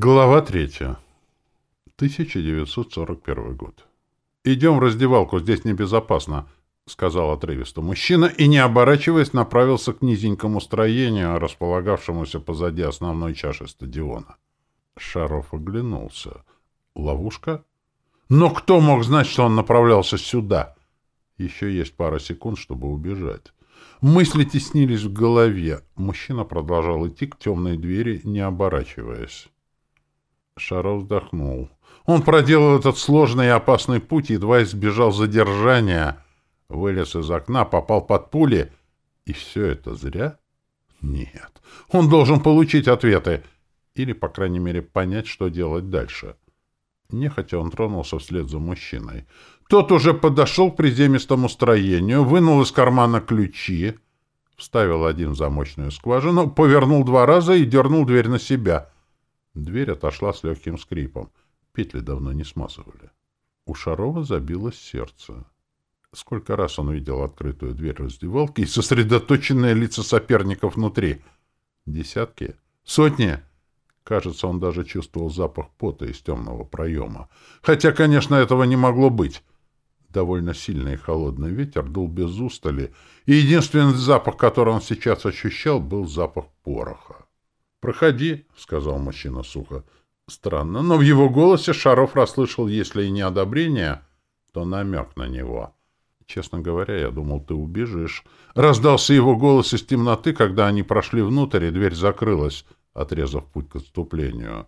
Глава третья. 1941 год. «Идем в раздевалку, здесь небезопасно», — сказал отрывисто мужчина и, не оборачиваясь, направился к низенькому строению, располагавшемуся позади основной чаши стадиона. Шаров оглянулся. «Ловушка? Но кто мог знать, что он направлялся сюда?» Еще есть пара секунд, чтобы убежать. Мысли теснились в голове. Мужчина продолжал идти к темной двери, не оборачиваясь. Шаров вздохнул. Он проделал этот сложный и опасный путь, едва избежал задержания, вылез из окна, попал под пули. И все это зря? Нет. Он должен получить ответы. Или, по крайней мере, понять, что делать дальше. Нехотя он тронулся вслед за мужчиной. Тот уже подошел к приземистому строению, вынул из кармана ключи, вставил один в замочную скважину, повернул два раза и дернул дверь на себя — Дверь отошла с легким скрипом. Петли давно не смазывали. У Шарова забилось сердце. Сколько раз он видел открытую дверь раздевалки и сосредоточенные лица соперников внутри. Десятки? Сотни? Кажется, он даже чувствовал запах пота из темного проема. Хотя, конечно, этого не могло быть. Довольно сильный и холодный ветер дул без устали, и единственный запах, который он сейчас ощущал, был запах пороха. «Проходи», — сказал мужчина сухо. Странно, но в его голосе Шаров расслышал, если и не одобрение, то намек на него. «Честно говоря, я думал, ты убежишь». Раздался его голос из темноты, когда они прошли внутрь, и дверь закрылась, отрезав путь к отступлению.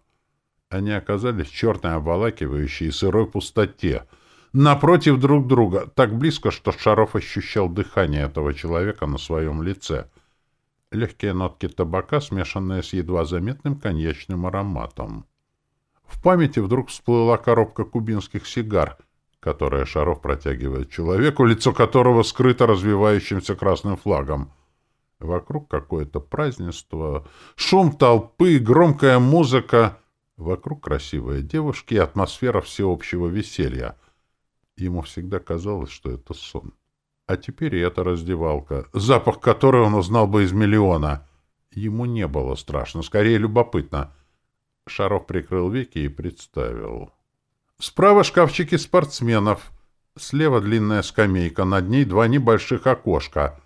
Они оказались в черной обволакивающей сырой пустоте, напротив друг друга, так близко, что Шаров ощущал дыхание этого человека на своем лице — легкие нотки табака, смешанные с едва заметным коньячным ароматом. В памяти вдруг всплыла коробка кубинских сигар, которая Шаров протягивает человеку, лицо которого скрыто развивающимся красным флагом. Вокруг какое-то празднество, шум толпы, громкая музыка. Вокруг красивые девушки и атмосфера всеобщего веселья. Ему всегда казалось, что это сон. А теперь и эта раздевалка, запах которой он узнал бы из миллиона. Ему не было страшно, скорее любопытно. Шаров прикрыл веки и представил. Справа шкафчики спортсменов. Слева длинная скамейка, над ней два небольших окошка.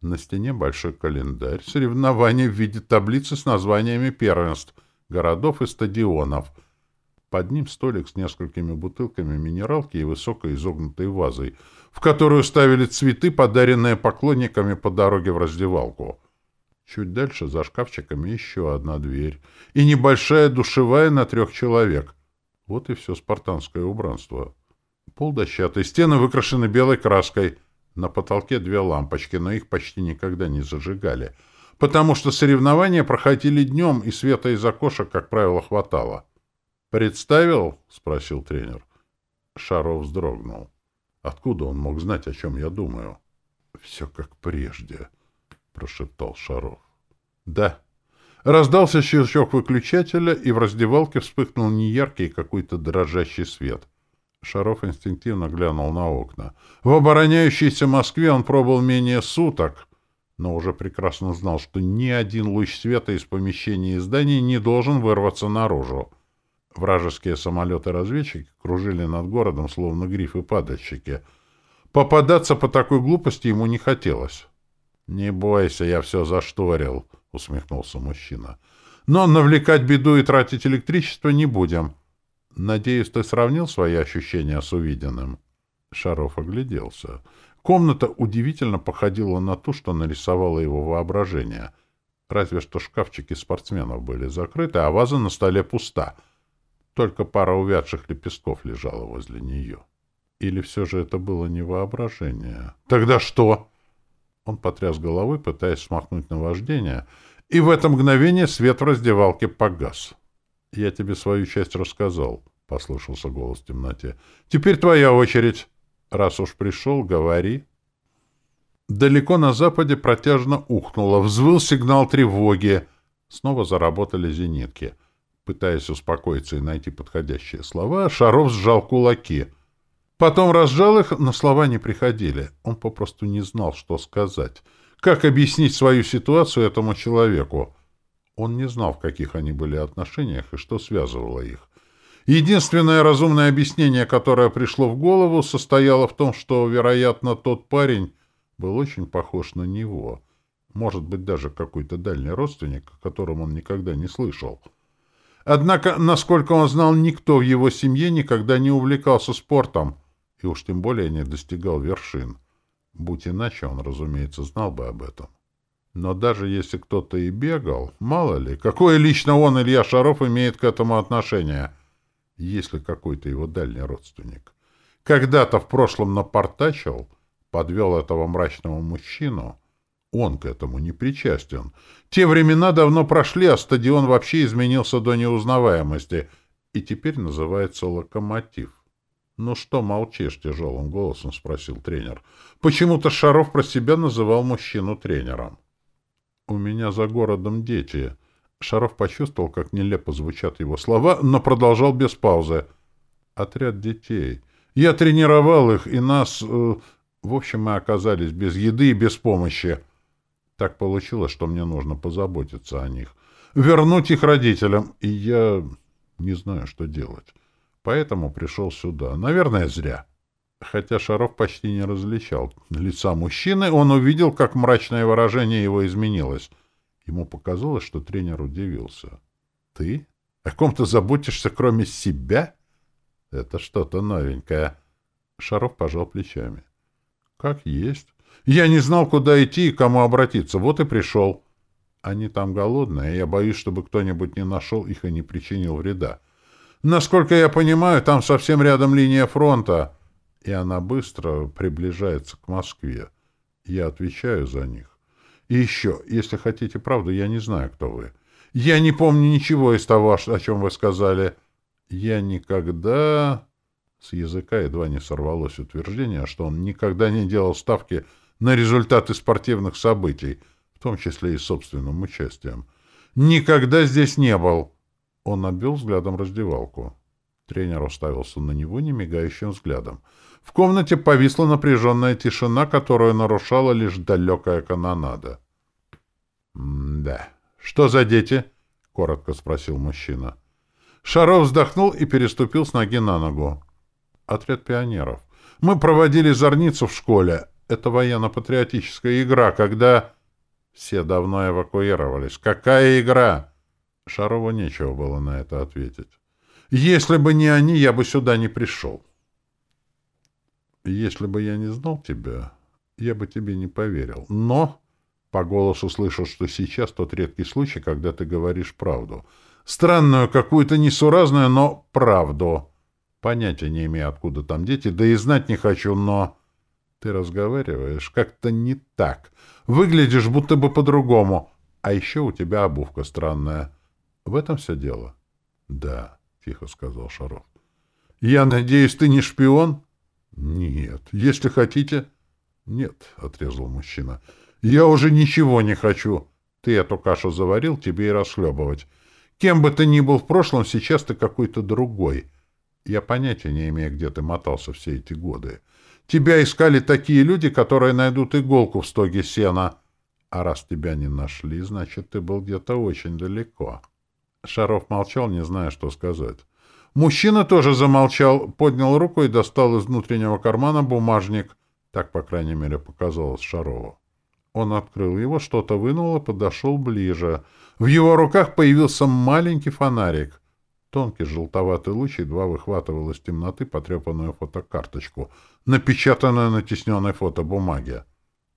На стене большой календарь, соревнования в виде таблицы с названиями первенств, городов и стадионов. Под ним столик с несколькими бутылками минералки и высокой изогнутой вазой — в которую ставили цветы, подаренные поклонниками по дороге в раздевалку. Чуть дальше за шкафчиками еще одна дверь и небольшая душевая на трех человек. Вот и все спартанское убранство. Пол дощатый, стены выкрашены белой краской. На потолке две лампочки, но их почти никогда не зажигали, потому что соревнования проходили днем, и света из окошек, как правило, хватало. «Представил?» — спросил тренер. Шаров вздрогнул. Откуда он мог знать, о чем я думаю? — Все как прежде, — прошептал Шаров. — Да. Раздался щелчок выключателя, и в раздевалке вспыхнул неяркий какой-то дрожащий свет. Шаров инстинктивно глянул на окна. В обороняющейся Москве он пробыл менее суток, но уже прекрасно знал, что ни один луч света из помещения и здания не должен вырваться наружу. Вражеские самолеты-разведчики кружили над городом, словно грифы-падальщики. Попадаться по такой глупости ему не хотелось. — Не бойся, я все зашторил, — усмехнулся мужчина. — Но навлекать беду и тратить электричество не будем. Надеюсь, ты сравнил свои ощущения с увиденным? Шаров огляделся. Комната удивительно походила на ту, что нарисовало его воображение. Разве что шкафчики спортсменов были закрыты, а ваза на столе пуста — только пара увядших лепестков лежала возле нее. Или все же это было не воображение? Тогда что? Он потряс головой, пытаясь смахнуть наваждение, и в это мгновение свет в раздевалке погас. — Я тебе свою часть рассказал, — послышался голос в темноте. — Теперь твоя очередь. Раз уж пришел, говори. Далеко на западе протяжно ухнуло, взвыл сигнал тревоги. Снова заработали зенитки — Пытаясь успокоиться и найти подходящие слова, Шаров сжал кулаки. Потом разжал их, но слова не приходили. Он попросту не знал, что сказать. Как объяснить свою ситуацию этому человеку? Он не знал, в каких они были отношениях и что связывало их. Единственное разумное объяснение, которое пришло в голову, состояло в том, что, вероятно, тот парень был очень похож на него. Может быть, даже какой-то дальний родственник, о котором он никогда не слышал. Однако, насколько он знал, никто в его семье никогда не увлекался спортом, и уж тем более не достигал вершин. Будь иначе, он, разумеется, знал бы об этом. Но даже если кто-то и бегал, мало ли, какое лично он, Илья Шаров, имеет к этому отношение, если какой-то его дальний родственник. Когда-то в прошлом напортачил, подвел этого мрачного мужчину, он к этому не причастен. Те времена давно прошли, а стадион вообще изменился до неузнаваемости и теперь называется «Локомотив». «Ну что молчишь?» — тяжелым голосом спросил тренер. Почему-то Шаров про себя называл мужчину тренером. «У меня за городом дети». Шаров почувствовал, как нелепо звучат его слова, но продолжал без паузы. «Отряд детей. Я тренировал их, и нас... Э, в общем, мы оказались без еды и без помощи. Так получилось, что мне нужно позаботиться о них. Вернуть их родителям, и я не знаю, что делать. Поэтому пришел сюда. Наверное, зря». Хотя Шаров почти не различал лица мужчины, он увидел, как мрачное выражение его изменилось. Ему показалось, что тренер удивился. «Ты? О ком-то заботишься, кроме себя? Это что-то новенькое». Шаров пожал плечами. «Как есть. Я не знал, куда идти и кому обратиться. Вот и пришел. Они там голодные, я боюсь, чтобы кто-нибудь не нашел их и не причинил вреда. Насколько я понимаю, там совсем рядом линия фронта» и она быстро приближается к Москве. Я отвечаю за них. И еще, если хотите правду, я не знаю, кто вы. Я не помню ничего из того, о чем вы сказали. Я никогда... С языка едва не сорвалось утверждение, что он никогда не делал ставки на результаты спортивных событий, в том числе и собственным участием. Никогда здесь не был. Он обвел взглядом раздевалку. Тренер уставился на него немигающим взглядом. В комнате повисла напряженная тишина, которую нарушала лишь далекая канонада. «Да. Что за дети?» — коротко спросил мужчина. Шаров вздохнул и переступил с ноги на ногу. «Отряд пионеров. Мы проводили зорницу в школе. Это военно-патриотическая игра, когда...» Все давно эвакуировались. «Какая игра?» Шарову нечего было на это ответить. «Если бы не они, я бы сюда не пришел». Если бы я не знал тебя, я бы тебе не поверил. Но по голосу слышу, что сейчас тот редкий случай, когда ты говоришь правду. Странную, какую-то несуразную, но правду. Понятия не имею, откуда там дети, да и знать не хочу, но... Ты разговариваешь как-то не так. Выглядишь будто бы по-другому. А еще у тебя обувка странная. В этом все дело? — Да, — тихо сказал Шаров. — Я надеюсь, ты не шпион? «Нет, если хотите...» «Нет», — отрезал мужчина. «Я уже ничего не хочу. Ты эту кашу заварил, тебе и расхлебывать. Кем бы ты ни был в прошлом, сейчас ты какой-то другой. Я понятия не имею, где ты мотался все эти годы. Тебя искали такие люди, которые найдут иголку в стоге сена. А раз тебя не нашли, значит, ты был где-то очень далеко». Шаров молчал, не зная, что сказать. Мужчина тоже замолчал, поднял руку и достал из внутреннего кармана бумажник. Так, по крайней мере, показалось Шарову. Он открыл его, что-то вынул и подошел ближе. В его руках появился маленький фонарик. Тонкий желтоватый луч едва выхватывал из темноты потрепанную фотокарточку, напечатанную на тесненной фотобумаге.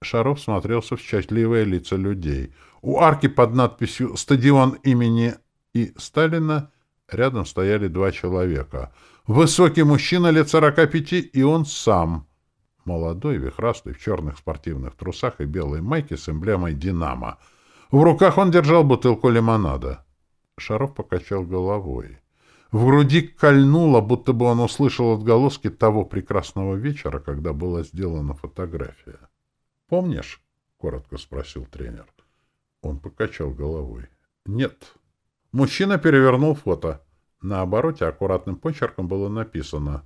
Шаров смотрелся в счастливые лица людей. У арки под надписью «Стадион имени И. Сталина» Рядом стояли два человека. Высокий мужчина лет сорока пяти и он сам. Молодой, вихрастый, в черных спортивных трусах и белой майке с эмблемой «Динамо». В руках он держал бутылку лимонада. Шаров покачал головой. В груди кольнуло, будто бы он услышал отголоски того прекрасного вечера, когда была сделана фотография. «Помнишь?» — коротко спросил тренер. Он покачал головой. «Нет». Мужчина перевернул фото. На обороте аккуратным почерком было написано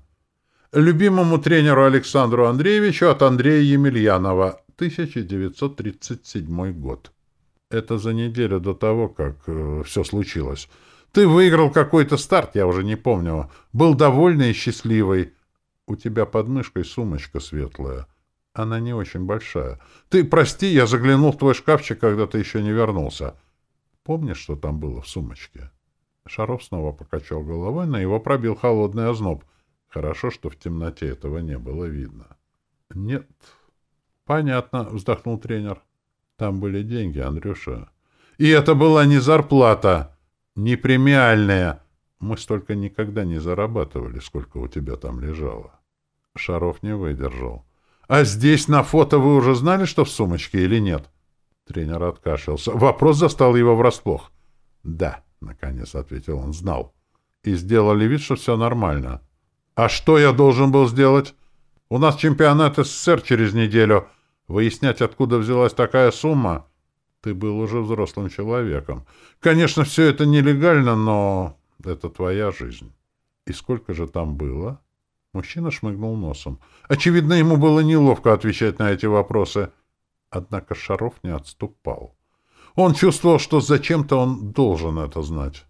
«Любимому тренеру Александру Андреевичу от Андрея Емельянова, 1937 год». Это за неделю до того, как э, все случилось. Ты выиграл какой-то старт, я уже не помню. Был довольный и счастливый. У тебя под мышкой сумочка светлая. Она не очень большая. Ты прости, я заглянул в твой шкафчик, когда ты еще не вернулся. Помнишь, что там было в сумочке? Шаров снова покачал головой, на его пробил холодный озноб. Хорошо, что в темноте этого не было видно. — Нет. — Понятно, — вздохнул тренер. — Там были деньги, Андрюша. — И это была не зарплата, не премиальная. Мы столько никогда не зарабатывали, сколько у тебя там лежало. Шаров не выдержал. — А здесь на фото вы уже знали, что в сумочке или нет? Тренер откашлялся. Вопрос застал его врасплох. — Да, — наконец ответил он, — знал. И сделали вид, что все нормально. — А что я должен был сделать? У нас чемпионат СССР через неделю. Выяснять, откуда взялась такая сумма? Ты был уже взрослым человеком. Конечно, все это нелегально, но это твоя жизнь. И сколько же там было? Мужчина шмыгнул носом. Очевидно, ему было неловко отвечать на эти вопросы. Однако Шаров не отступал. Он чувствовал, что зачем-то он должен это знать.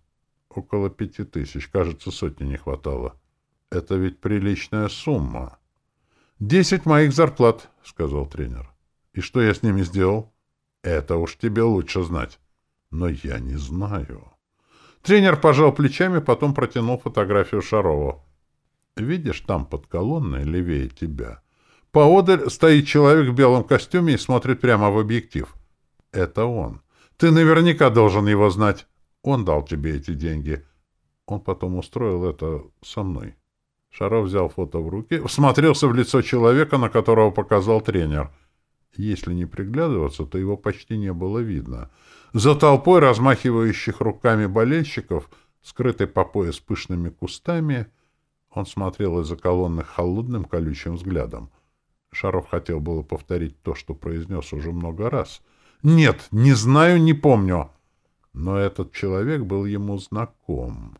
Около пяти тысяч, кажется, сотни не хватало. Это ведь приличная сумма. «Десять моих зарплат», — сказал тренер. «И что я с ними сделал?» «Это уж тебе лучше знать». «Но я не знаю». Тренер пожал плечами, потом протянул фотографию Шарову. «Видишь, там под колонной, левее тебя. Поодаль стоит человек в белом костюме и смотрит прямо в объектив. Это он. Ты наверняка должен его знать. Он дал тебе эти деньги. Он потом устроил это со мной». Шаров взял фото в руки, всмотрелся в лицо человека, на которого показал тренер. Если не приглядываться, то его почти не было видно. За толпой размахивающих руками болельщиков, скрытой по пояс пышными кустами, он смотрел из-за колонны холодным колючим взглядом. Шаров хотел было повторить то, что произнес уже много раз. «Нет, не знаю, не помню». Но этот человек был ему знаком.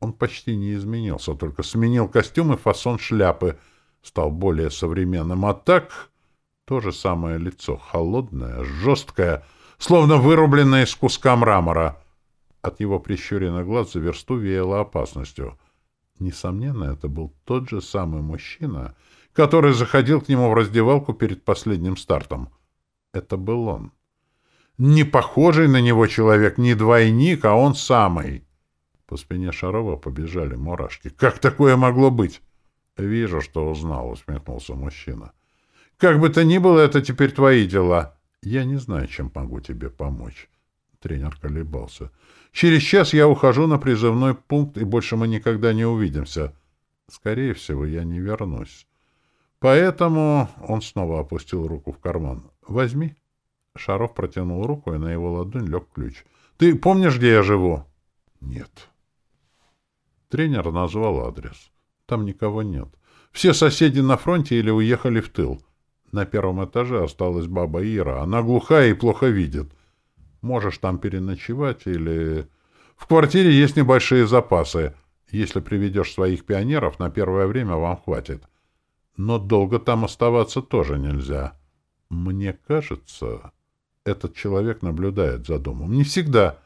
Он почти не изменился, только сменил костюм и фасон шляпы, стал более современным. А так то же самое лицо, холодное, жесткое, словно вырубленное из куска мрамора. От его прищуренных глаз за версту веяло опасностью. Несомненно, это был тот же самый мужчина, который заходил к нему в раздевалку перед последним стартом. Это был он. Не похожий на него человек, не двойник, а он самый. По спине Шарова побежали мурашки. «Как такое могло быть?» «Вижу, что узнал», — усмехнулся мужчина. «Как бы то ни было, это теперь твои дела. Я не знаю, чем могу тебе помочь». Тренер колебался. «Через час я ухожу на призывной пункт, и больше мы никогда не увидимся. Скорее всего, я не вернусь. Поэтому...» Он снова опустил руку в карман. «Возьми». Шаров протянул руку, и на его ладонь лег ключ. «Ты помнишь, где я живу?» «Нет». Тренер назвал адрес. Там никого нет. Все соседи на фронте или уехали в тыл. На первом этаже осталась баба Ира. Она глухая и плохо видит. Можешь там переночевать или... В квартире есть небольшие запасы. Если приведешь своих пионеров, на первое время вам хватит. Но долго там оставаться тоже нельзя. Мне кажется, этот человек наблюдает за домом. Не всегда,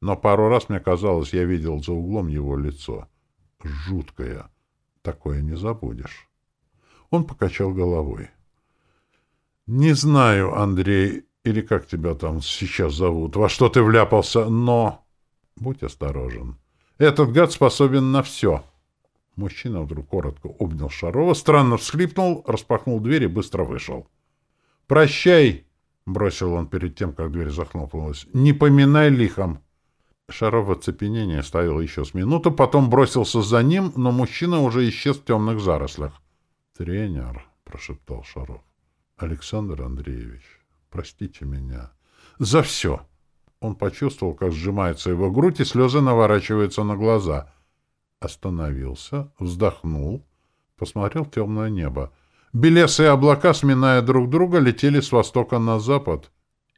но пару раз мне казалось, я видел за углом его лицо жуткое. Такое не забудешь. Он покачал головой. «Не знаю, Андрей, или как тебя там сейчас зовут, во что ты вляпался, но...» «Будь осторожен. Этот гад способен на все». Мужчина вдруг коротко обнял Шарова, странно всхлипнул, распахнул дверь и быстро вышел. «Прощай!» — бросил он перед тем, как дверь захлопнулась. «Не поминай лихом!» Шаров в оцепенении стоял еще с минуту, потом бросился за ним, но мужчина уже исчез в темных зарослях. «Тренер», — прошептал Шаров, — «Александр Андреевич, простите меня. За все!» Он почувствовал, как сжимается его грудь, и слезы наворачиваются на глаза. Остановился, вздохнул, посмотрел темное небо. Белесые облака, сминая друг друга, летели с востока на запад,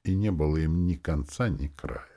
и не было им ни конца, ни края.